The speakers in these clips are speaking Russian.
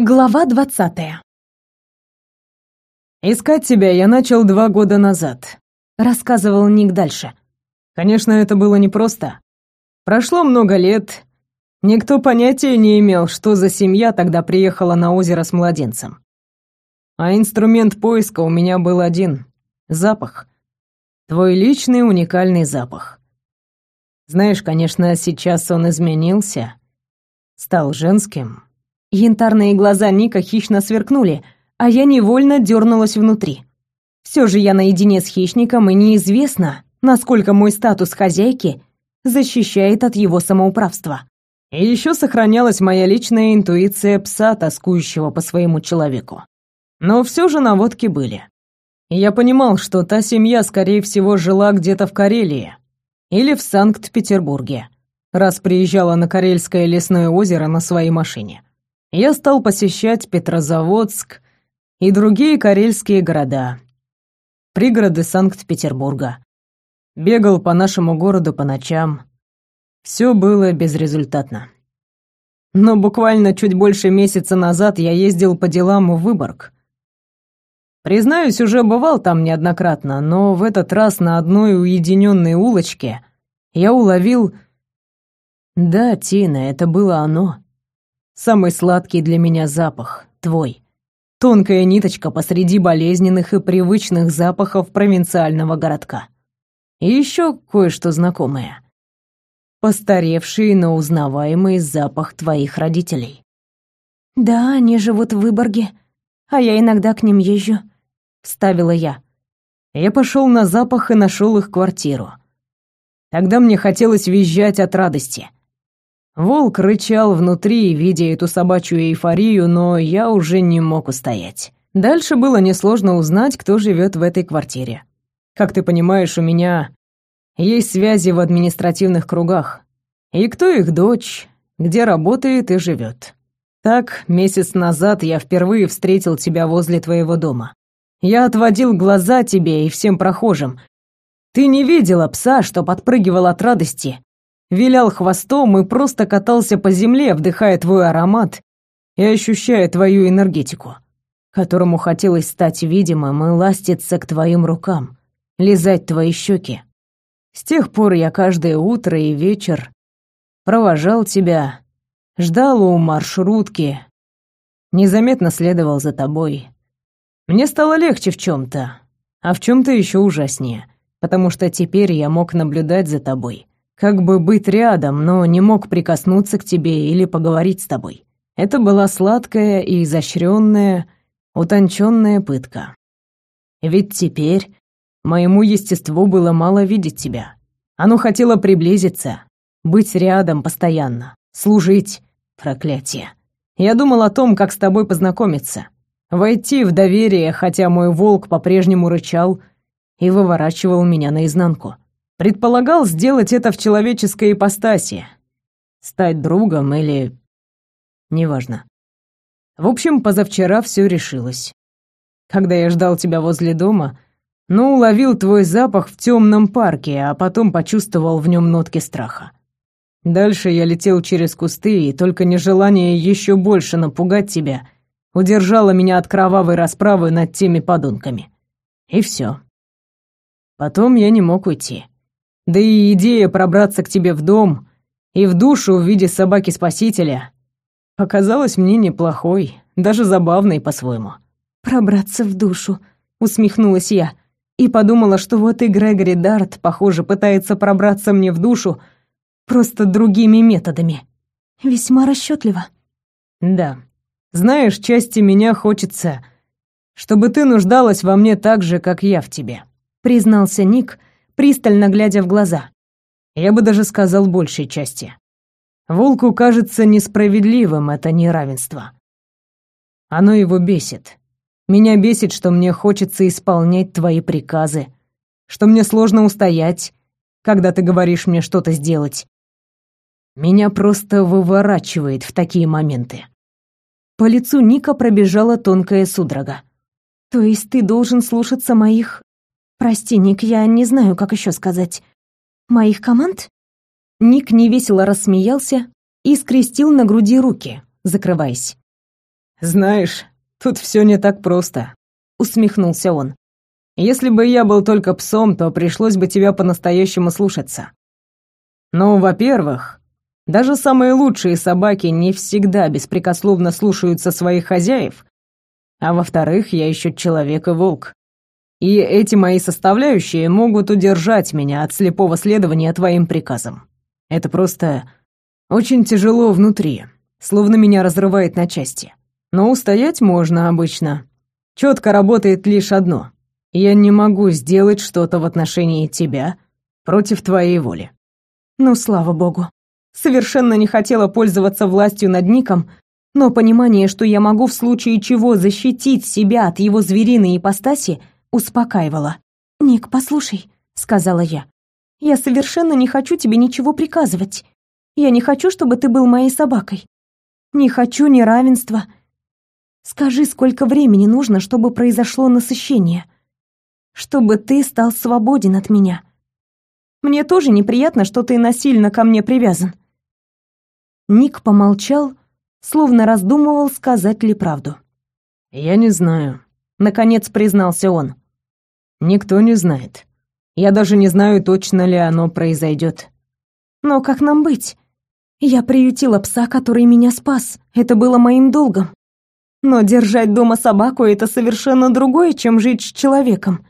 Глава двадцатая. «Искать тебя я начал два года назад», — рассказывал Ник дальше. «Конечно, это было непросто. Прошло много лет. Никто понятия не имел, что за семья тогда приехала на озеро с младенцем. А инструмент поиска у меня был один — запах. Твой личный уникальный запах. Знаешь, конечно, сейчас он изменился, стал женским, Янтарные глаза Ника хищно сверкнули, а я невольно дернулась внутри. Все же я наедине с хищником, и неизвестно, насколько мой статус хозяйки защищает от его самоуправства. И еще сохранялась моя личная интуиция пса, тоскующего по своему человеку. Но все же наводки были. Я понимал, что та семья, скорее всего, жила где-то в Карелии или в Санкт-Петербурге, раз приезжала на Карельское лесное озеро на своей машине я стал посещать Петрозаводск и другие карельские города, пригороды Санкт-Петербурга. Бегал по нашему городу по ночам. Все было безрезультатно. Но буквально чуть больше месяца назад я ездил по делам в Выборг. Признаюсь, уже бывал там неоднократно, но в этот раз на одной уединенной улочке я уловил... Да, Тина, это было оно. Самый сладкий для меня запах — твой. Тонкая ниточка посреди болезненных и привычных запахов провинциального городка. И еще кое-что знакомое. Постаревший, но узнаваемый запах твоих родителей. «Да, они живут в Выборге, а я иногда к ним езжу», — вставила я. Я пошел на запах и нашел их квартиру. Тогда мне хотелось визжать от радости. Волк рычал внутри, видя эту собачью эйфорию, но я уже не мог устоять. Дальше было несложно узнать, кто живет в этой квартире. Как ты понимаешь, у меня есть связи в административных кругах. И кто их дочь, где работает и живет. Так, месяц назад я впервые встретил тебя возле твоего дома. Я отводил глаза тебе и всем прохожим. Ты не видела пса, что подпрыгивал от радости, вилял хвостом и просто катался по земле, вдыхая твой аромат и ощущая твою энергетику, которому хотелось стать видимым и ластиться к твоим рукам, лизать твои щеки. С тех пор я каждое утро и вечер провожал тебя, ждал у маршрутки, незаметно следовал за тобой. Мне стало легче в чем-то, а в чем-то еще ужаснее, потому что теперь я мог наблюдать за тобой, как бы быть рядом, но не мог прикоснуться к тебе или поговорить с тобой. Это была сладкая и изощренная, утонченная пытка. Ведь теперь моему естеству было мало видеть тебя. Оно хотело приблизиться, быть рядом постоянно, служить, проклятие. Я думал о том, как с тобой познакомиться, войти в доверие, хотя мой волк по-прежнему рычал и выворачивал меня наизнанку. Предполагал сделать это в человеческой ипостаси. Стать другом или... Неважно. В общем, позавчера все решилось. Когда я ждал тебя возле дома, ну, уловил твой запах в темном парке, а потом почувствовал в нем нотки страха. Дальше я летел через кусты, и только нежелание еще больше напугать тебя удержало меня от кровавой расправы над теми подонками. И все. Потом я не мог уйти. Да и идея пробраться к тебе в дом и в душу в виде собаки-спасителя показалась мне неплохой, даже забавной по-своему. «Пробраться в душу», — усмехнулась я, и подумала, что вот и Грегори Дарт, похоже, пытается пробраться мне в душу просто другими методами. Весьма расчетливо. «Да. Знаешь, части меня хочется, чтобы ты нуждалась во мне так же, как я в тебе», — признался Ник, пристально глядя в глаза. Я бы даже сказал большей части. Волку кажется несправедливым это неравенство. Оно его бесит. Меня бесит, что мне хочется исполнять твои приказы, что мне сложно устоять, когда ты говоришь мне что-то сделать. Меня просто выворачивает в такие моменты. По лицу Ника пробежала тонкая судорога. То есть ты должен слушаться моих «Прости, Ник, я не знаю, как еще сказать. Моих команд?» Ник невесело рассмеялся и скрестил на груди руки, закрываясь. Знаешь, тут все не так просто, усмехнулся он. Если бы я был только псом, то пришлось бы тебя по-настоящему слушаться. Ну, во-первых, даже самые лучшие собаки не всегда беспрекословно слушаются своих хозяев, а во-вторых, я еще человек и волк. И эти мои составляющие могут удержать меня от слепого следования твоим приказам. Это просто очень тяжело внутри, словно меня разрывает на части. Но устоять можно обычно. Четко работает лишь одно. Я не могу сделать что-то в отношении тебя против твоей воли. Ну, слава богу. Совершенно не хотела пользоваться властью над Ником, но понимание, что я могу в случае чего защитить себя от его звериной ипостаси, успокаивало. «Ник, послушай», — сказала я, — «я совершенно не хочу тебе ничего приказывать. Я не хочу, чтобы ты был моей собакой. Не хочу неравенства. Скажи, сколько времени нужно, чтобы произошло насыщение? Чтобы ты стал свободен от меня. Мне тоже неприятно, что ты насильно ко мне привязан». Ник помолчал, словно раздумывал, сказать ли правду. «Я не знаю», — наконец признался он. «Никто не знает. Я даже не знаю, точно ли оно произойдет». «Но как нам быть? Я приютила пса, который меня спас. Это было моим долгом. Но держать дома собаку — это совершенно другое, чем жить с человеком.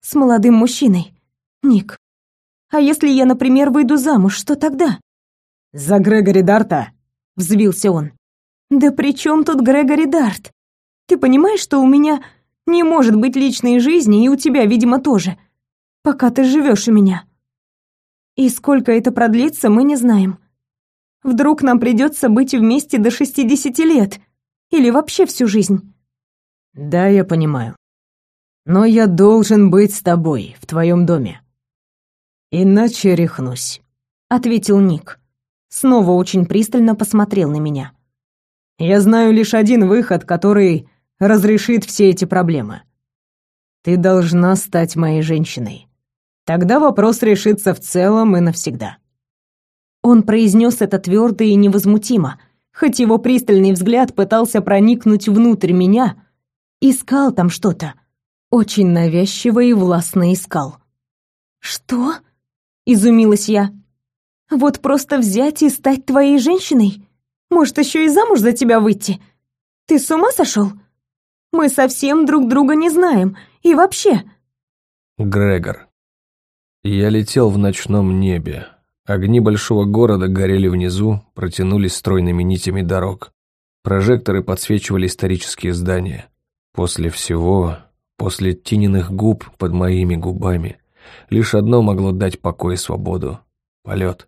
С молодым мужчиной. Ник. А если я, например, выйду замуж, что тогда?» «За Грегори Дарта?» — взвился он. «Да при чем тут Грегори Дарт? Ты понимаешь, что у меня не может быть личной жизни, и у тебя, видимо, тоже, пока ты живешь у меня. И сколько это продлится, мы не знаем. Вдруг нам придется быть вместе до шестидесяти лет, или вообще всю жизнь». «Да, я понимаю. Но я должен быть с тобой, в твоем доме. Иначе рехнусь», — ответил Ник снова очень пристально посмотрел на меня. «Я знаю лишь один выход, который разрешит все эти проблемы. Ты должна стать моей женщиной. Тогда вопрос решится в целом и навсегда». Он произнес это твердо и невозмутимо, хоть его пристальный взгляд пытался проникнуть внутрь меня, искал там что-то. Очень навязчиво и властно искал. «Что?» — изумилась я. Вот просто взять и стать твоей женщиной? Может, еще и замуж за тебя выйти? Ты с ума сошел? Мы совсем друг друга не знаем. И вообще...» Грегор. Я летел в ночном небе. Огни большого города горели внизу, протянулись стройными нитями дорог. Прожекторы подсвечивали исторические здания. После всего, после Тининых губ под моими губами, лишь одно могло дать покой и свободу — полет.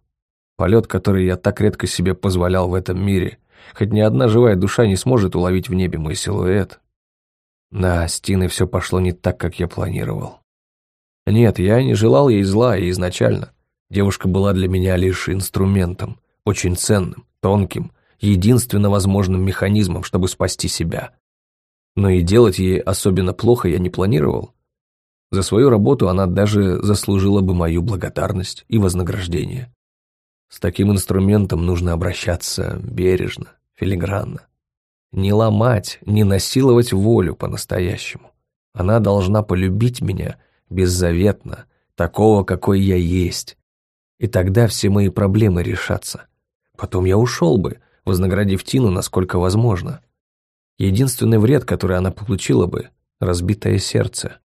Полет, который я так редко себе позволял в этом мире, хоть ни одна живая душа не сможет уловить в небе мой силуэт. Да, с Тиной все пошло не так, как я планировал. Нет, я не желал ей зла и изначально. Девушка была для меня лишь инструментом, очень ценным, тонким, единственно возможным механизмом, чтобы спасти себя. Но и делать ей особенно плохо я не планировал. За свою работу она даже заслужила бы мою благодарность и вознаграждение. С таким инструментом нужно обращаться бережно, филигранно. Не ломать, не насиловать волю по-настоящему. Она должна полюбить меня беззаветно, такого, какой я есть. И тогда все мои проблемы решатся. Потом я ушел бы, вознаградив Тину насколько возможно. Единственный вред, который она получила бы – разбитое сердце.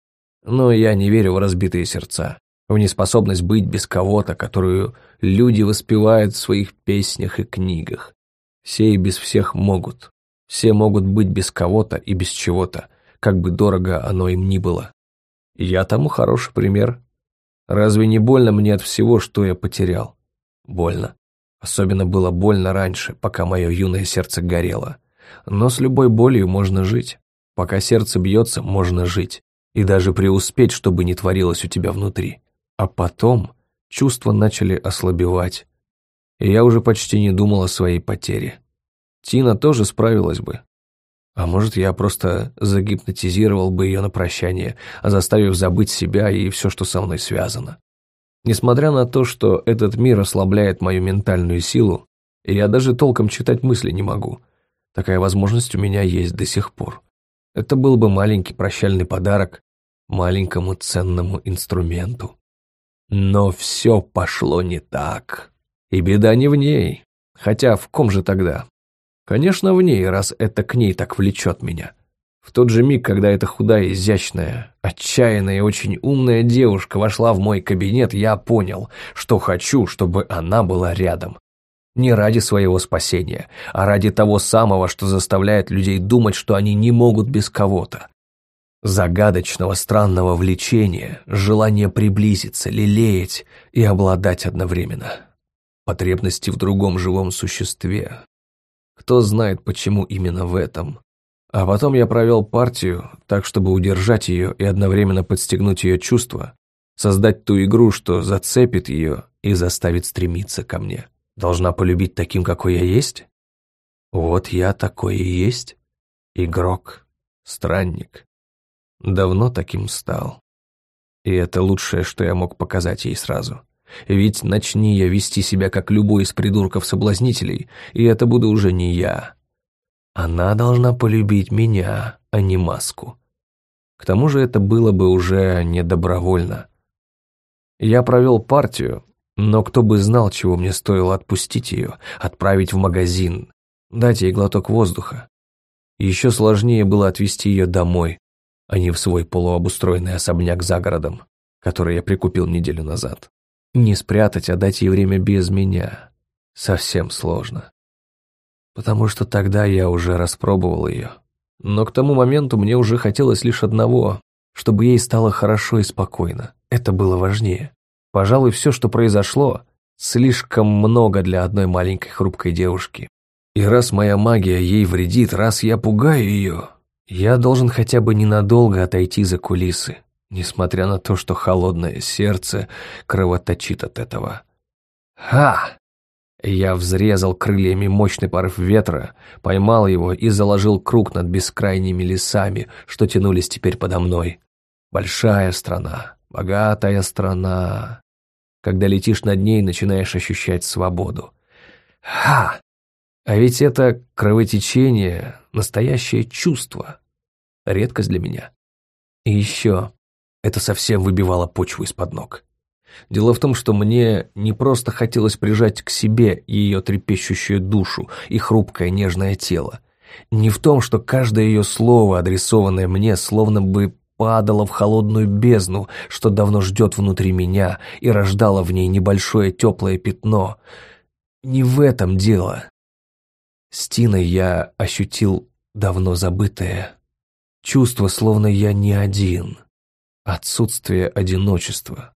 Но я не верю в разбитые сердца в неспособность быть без кого-то, которую люди воспевают в своих песнях и книгах. Все и без всех могут. Все могут быть без кого-то и без чего-то, как бы дорого оно им ни было. Я тому хороший пример. Разве не больно мне от всего, что я потерял? Больно. Особенно было больно раньше, пока мое юное сердце горело. Но с любой болью можно жить. Пока сердце бьется, можно жить. И даже преуспеть, чтобы не творилось у тебя внутри. А потом чувства начали ослабевать, и я уже почти не думал о своей потере. Тина тоже справилась бы. А может, я просто загипнотизировал бы ее на прощание, заставив забыть себя и все, что со мной связано. Несмотря на то, что этот мир ослабляет мою ментальную силу, я даже толком читать мысли не могу, Такая возможность у меня есть до сих пор. Это был бы маленький прощальный подарок маленькому ценному инструменту. Но все пошло не так. И беда не в ней. Хотя в ком же тогда? Конечно, в ней, раз это к ней так влечет меня. В тот же миг, когда эта худая, изящная, отчаянная и очень умная девушка вошла в мой кабинет, я понял, что хочу, чтобы она была рядом. Не ради своего спасения, а ради того самого, что заставляет людей думать, что они не могут без кого-то. Загадочного странного влечения, желание приблизиться, лелеять и обладать одновременно. Потребности в другом живом существе. Кто знает, почему именно в этом. А потом я провел партию, так чтобы удержать ее и одновременно подстегнуть ее чувства, создать ту игру, что зацепит ее и заставит стремиться ко мне. Должна полюбить таким, какой я есть? Вот я такой и есть. Игрок, странник. Давно таким стал. И это лучшее, что я мог показать ей сразу. Ведь начни я вести себя, как любой из придурков-соблазнителей, и это буду уже не я, она должна полюбить меня, а не маску. К тому же это было бы уже не добровольно. Я провел партию, но кто бы знал, чего мне стоило отпустить ее, отправить в магазин, дать ей глоток воздуха. Еще сложнее было отвезти ее домой, а не в свой полуобустроенный особняк за городом, который я прикупил неделю назад. Не спрятать, а дать ей время без меня. Совсем сложно потому что тогда я уже распробовал ее. Но к тому моменту мне уже хотелось лишь одного, чтобы ей стало хорошо и спокойно. Это было важнее. Пожалуй, все, что произошло, слишком много для одной маленькой хрупкой девушки. И раз моя магия ей вредит, раз я пугаю ее, я должен хотя бы ненадолго отойти за кулисы, несмотря на то, что холодное сердце кровоточит от этого. Ха! Я взрезал крыльями мощный порыв ветра, поймал его и заложил круг над бескрайними лесами, что тянулись теперь подо мной. Большая страна, богатая страна. Когда летишь над ней, начинаешь ощущать свободу. Ха! А ведь это кровотечение, настоящее чувство. Редкость для меня. И еще, это совсем выбивало почву из-под ног. Дело в том, что мне не просто хотелось прижать к себе ее трепещущую душу и хрупкое нежное тело. Не в том, что каждое ее слово, адресованное мне, словно бы падало в холодную бездну, что давно ждет внутри меня и рождало в ней небольшое теплое пятно. Не в этом дело. С Тиной я ощутил давно забытое. Чувство, словно я не один. Отсутствие одиночества.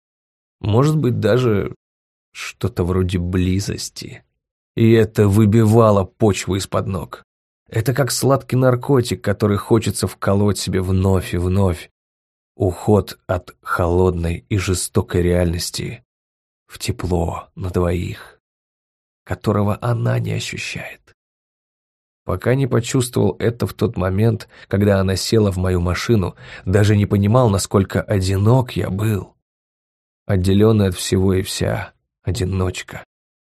Может быть, даже что-то вроде близости. И это выбивало почву из-под ног. Это как сладкий наркотик, который хочется вколоть себе вновь и вновь. Уход от холодной и жестокой реальности в тепло на двоих, которого она не ощущает. Пока не почувствовал это в тот момент, когда она села в мою машину, даже не понимал, насколько одинок я был отделенный от всего и вся, одиночка.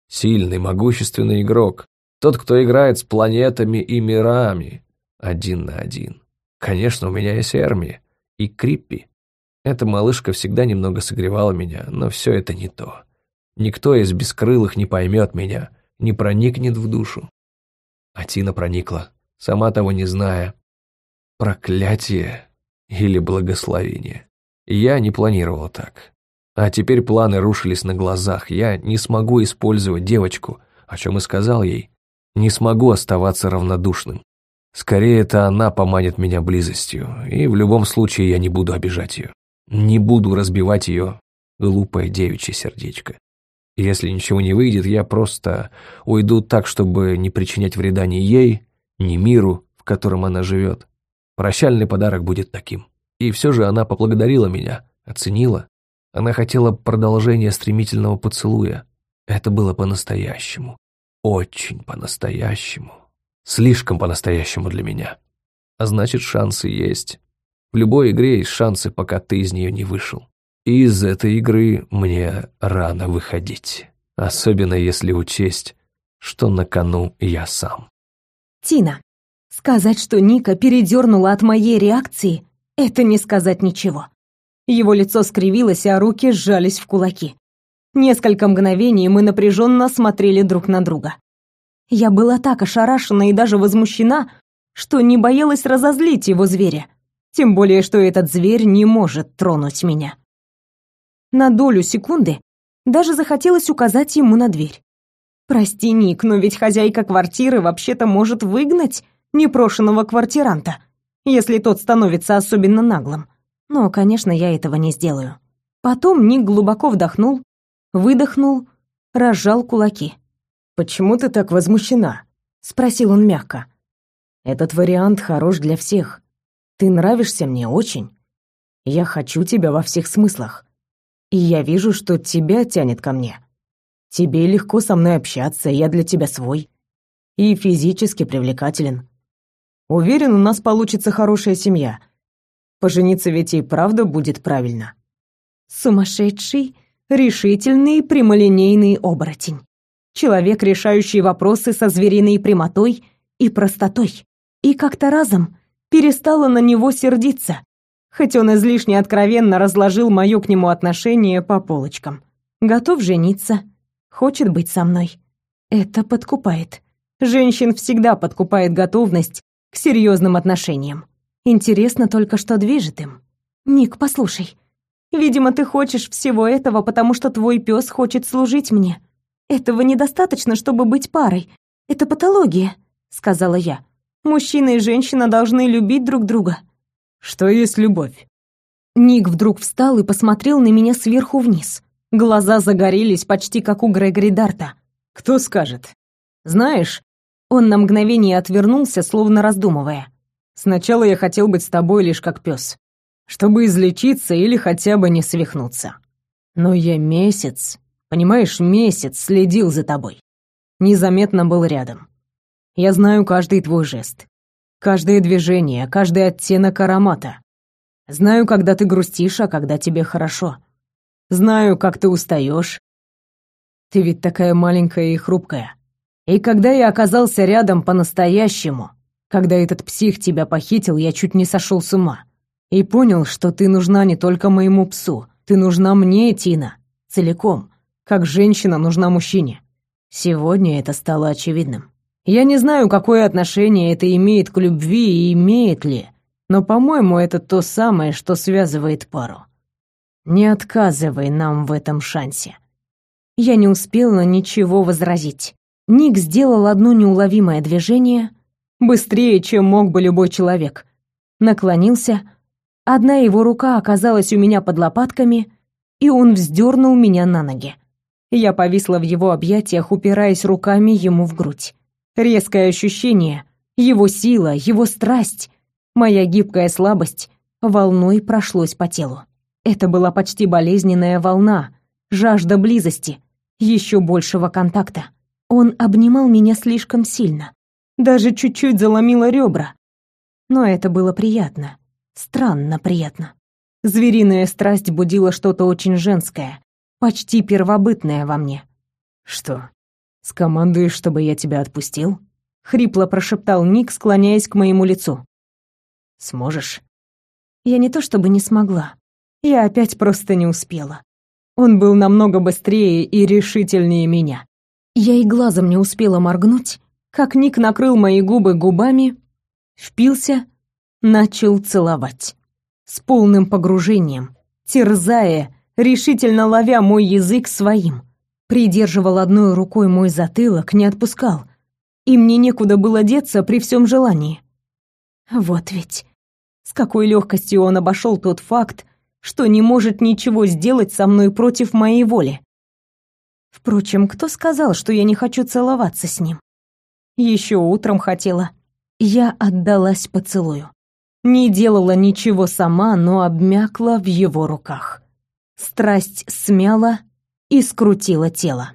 Сильный, могущественный игрок, тот, кто играет с планетами и мирами, один на один. Конечно, у меня есть Эрми и Криппи. Эта малышка всегда немного согревала меня, но все это не то. Никто из бескрылых не поймет меня, не проникнет в душу. А Тина проникла, сама того не зная. Проклятие или благословение. Я не планировал так. А теперь планы рушились на глазах. Я не смогу использовать девочку, о чем и сказал ей. Не смогу оставаться равнодушным. Скорее, это она поманит меня близостью, и в любом случае я не буду обижать ее. Не буду разбивать ее глупое девичье сердечко. Если ничего не выйдет, я просто уйду так, чтобы не причинять вреда ни ей, ни миру, в котором она живет. Прощальный подарок будет таким. И все же она поблагодарила меня, оценила она хотела продолжения стремительного поцелуя. Это было по-настоящему. Очень по-настоящему. Слишком по-настоящему для меня. А значит, шансы есть. В любой игре есть шансы, пока ты из нее не вышел. Из этой игры мне рано выходить. Особенно если учесть, что на кону я сам. Тина. Сказать, что Ника передернула от моей реакции, это не сказать ничего. Его лицо скривилось, а руки сжались в кулаки. Несколько мгновений мы напряженно смотрели друг на друга. Я была так ошарашена и даже возмущена, что не боялась разозлить его зверя. Тем более, что этот зверь не может тронуть меня. На долю секунды даже захотелось указать ему на дверь. «Прости, Ник, но ведь хозяйка квартиры вообще-то может выгнать непрошенного квартиранта, если тот становится особенно наглым. Но, конечно, я этого не сделаю». Потом Ник глубоко вдохнул, выдохнул, разжал кулаки. «Почему ты так возмущена?» — спросил он мягко. «Этот вариант хорош для всех. Ты нравишься мне очень. Я хочу тебя во всех смыслах. И я вижу, что тебя тянет ко мне. Тебе легко со мной общаться, я для тебя свой. И физически привлекателен. Уверен, у нас получится хорошая семья. Пожениться ведь и правда будет правильно. Сумасшедший, решительный, прямолинейный оборотень. Человек, решающий вопросы со звериной прямотой и простотой. И как-то разом перестала на него сердиться, хоть он излишне откровенно разложил моё к нему отношение по полочкам. Готов жениться, хочет быть со мной. Это подкупает. Женщин всегда подкупает готовность к серьезным отношениям. Интересно только, что движет им. Ник, послушай. Видимо, ты хочешь всего этого, потому что твой пес хочет служить мне. Этого недостаточно, чтобы быть парой. Это патология, сказала я. Мужчина и женщина должны любить друг друга. Что есть любовь? Ник вдруг встал и посмотрел на меня сверху вниз. Глаза загорелись почти как у Грегори Дарта. Кто скажет? Знаешь, он на мгновение отвернулся, словно раздумывая. Сначала я хотел быть с тобой лишь как пес, чтобы излечиться или хотя бы не свихнуться. Но я месяц, понимаешь, месяц следил за тобой. Незаметно был рядом. Я знаю каждый твой жест, каждое движение, каждый оттенок аромата. Знаю, когда ты грустишь, а когда тебе хорошо. Знаю, как ты устаешь. Ты ведь такая маленькая и хрупкая. И когда я оказался рядом по-настоящему, когда этот псих тебя похитил, я чуть не сошел с ума. И понял, что ты нужна не только моему псу, ты нужна мне, Тина, целиком, как женщина нужна мужчине. Сегодня это стало очевидным. Я не знаю, какое отношение это имеет к любви и имеет ли, но, по-моему, это то самое, что связывает пару. Не отказывай нам в этом шансе. Я не успела ничего возразить. Ник сделал одно неуловимое движение, быстрее, чем мог бы любой человек. Наклонился, одна его рука оказалась у меня под лопатками, и он вздернул меня на ноги. Я повисла в его объятиях, упираясь руками ему в грудь. Резкое ощущение, его сила, его страсть, моя гибкая слабость волной прошлось по телу. Это была почти болезненная волна, жажда близости, еще большего контакта. Он обнимал меня слишком сильно, даже чуть-чуть заломило ребра. Но это было приятно, странно приятно. Звериная страсть будила что-то очень женское, почти первобытное во мне. «Что, скомандуешь, чтобы я тебя отпустил?» — хрипло прошептал Ник, склоняясь к моему лицу. «Сможешь?» Я не то чтобы не смогла. Я опять просто не успела. Он был намного быстрее и решительнее меня. Я и глазом не успела моргнуть, как Ник накрыл мои губы губами, впился, начал целовать. С полным погружением, терзая, решительно ловя мой язык своим. Придерживал одной рукой мой затылок, не отпускал. И мне некуда было деться при всем желании. Вот ведь с какой легкостью он обошел тот факт, что не может ничего сделать со мной против моей воли. Впрочем, кто сказал, что я не хочу целоваться с ним? Еще утром хотела. Я отдалась поцелую. Не делала ничего сама, но обмякла в его руках. Страсть смяла и скрутила тело.